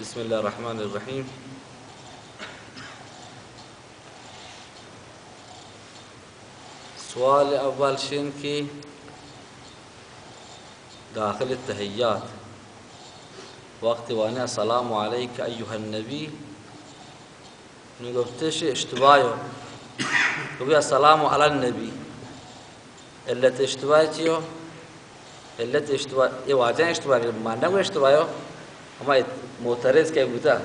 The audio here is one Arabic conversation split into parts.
بسم الله الرحمن الرحيم. سؤال أول شين کی؟ داخل التحيات وقت وأنا السلام عليك أيها النبي نقفتش اشتباهه يقول السلام على النبي التي اشتباهتيه التي اشتباه يواجه اشتباه ما نقول اشتباهه اما معترض که بوده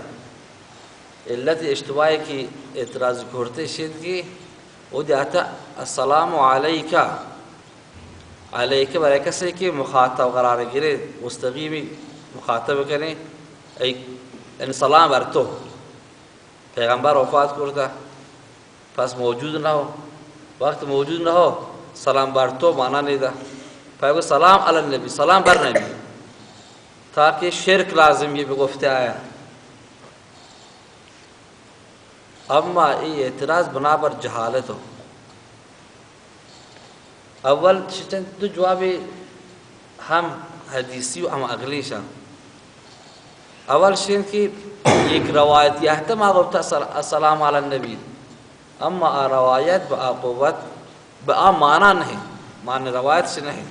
علت اجتماعی که اعتراض کرده شد که او دیتا السلام علیکا علیکا برای کسی که مخاطب قرار گیره مستقیمی مخاطب کنه ای ان سلام بر تو پیغمبر وفات کرده پس موجود نه وقت موجود نه سلام بر تو معنا نیده پیغمبر سلام علی النبی سلام بر نبی تاکہ شرک لازم یہ بگفته آیا. اما ای اعتراض بنابر جهالت ہو اول چیزن دو جواب هم حدیثی و هم عقلیشن اول شین که یک روایت یحتمل گفت السلام علی النبی. اما روایت با قوت با معنا نہیں. معنی روایت سے نہیں.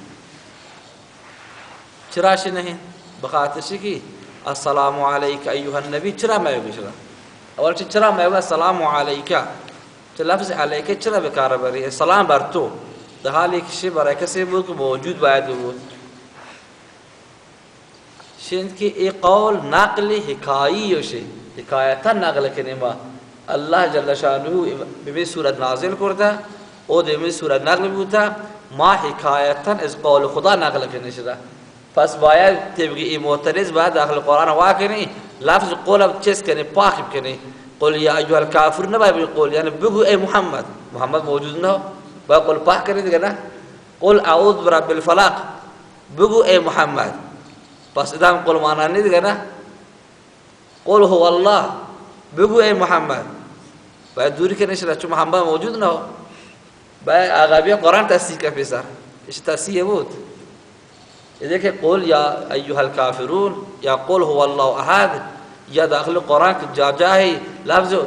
چرا سے نہیں؟ بخاطر سے کہ السلام علیک ایها النبی چرا میں بشرا اول چرا میں السلام علیک. لفظ علیک چرا بکار بری؟ سلام بر تو. در حالی که شی برای کسی بود که موجود باید بود. شند که ای قول نقل حکایی باشه حکایتا نقل کنیم. ما الله جل شانه به صورت نازل کرده. أو به صورت نقل بوده. ما حکایتا از قول خدا نقل کنه شده. پس باید طبق معترض باید داخل قرآن واکنی لفظ قول چیز کنی پاک کنی قل یا ایها الکافر نباید قول یعنی بگو ای محمد. محمد موجود نه؟ باید قول پاک کنی دیگه نه؟ قل اعوذ برب الفلق. بگو ای محمد. پس ادام قول معنا نه دیگه نه؟ قل هو الله. بگو ای محمد. باید دوری کنی شده چون محمد موجود نه؟ باید عقبی قرآن تصدیق که پیسر إيش تصدیق بود. إذا قل يا أيها الكافرون يا قل هو الله يا داخل القرآن جا جاهي لفظ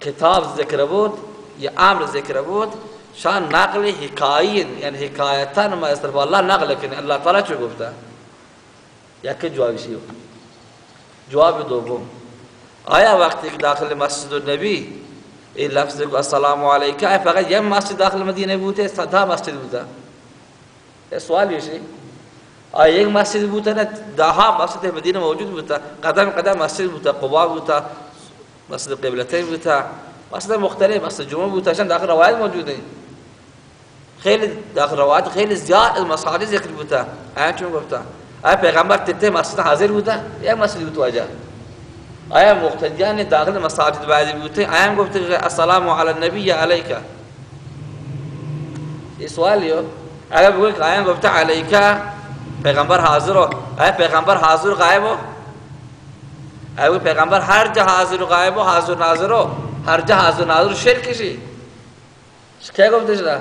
كتاب ذكر بود يا أمر ذكر بود شان نقل حكاين يعني حكاية ما يسترب الله نقل كن الله تعالى شو قفتا يا كي جواب شيء جواب دوم آیا وقتی که داخل مسجد النبی این لفظ السلام علیکم فقط یه مسجد داخل مدینه بوده تا مسجد بوده سوال يشي آیا یک مسجد بوده نه دهها مسجد مدینه موجود بوده قدم قدم مسجد بوده قباء بوده مسجد قبلتين بوده مسجد مختلف مسجد جمعه بوده عشان داخل روایت موجوده خیلی داخل روایت خیلی زیاد المساجد ذکر بوده آیا چون گفته آیا پیغمبر تته مسجد حاضر بوده یک مسجد واجه آیا مقتدیان داخل مساجد بعدی بوده آیا گفته السلام علی النبی علیک. این سوالیو. اگر بگوی که آیا گفته علیکه پیغمبر حاضر رو آیا پیغمبر حاضر و غایب رو آیا پیغمبر هر جا حاضر و غایب و حاضر ناظر رو هر جا حاضر ناظر شرکشی که گفته شده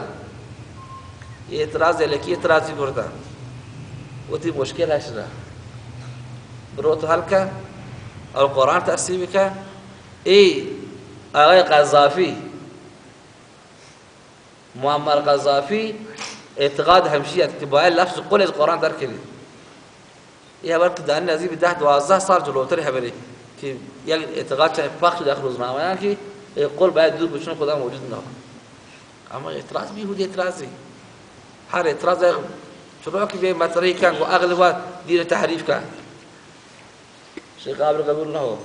یہ اعتراض الکی اعتراضی کرتا۔ وہ تی مشکل ہے شده برو تو حل کن اور قرآن تأثیر کن ای آقای قذافی معمر قذافی اعتقاد که باید لفظ قول از قرآن در کنید یه بار که دانی نزدیک ده دوازده سال جلوتر خبری که یک اعتقاد چه پخش داخل روزنامه که قول باید دور بچون خدا موجود نه اما اعتراض بیهودی اعتراضی. هر اعتراض چرا که به مطرحی کن و اغلب دین تحریف کن. شیخ قابل قبول نه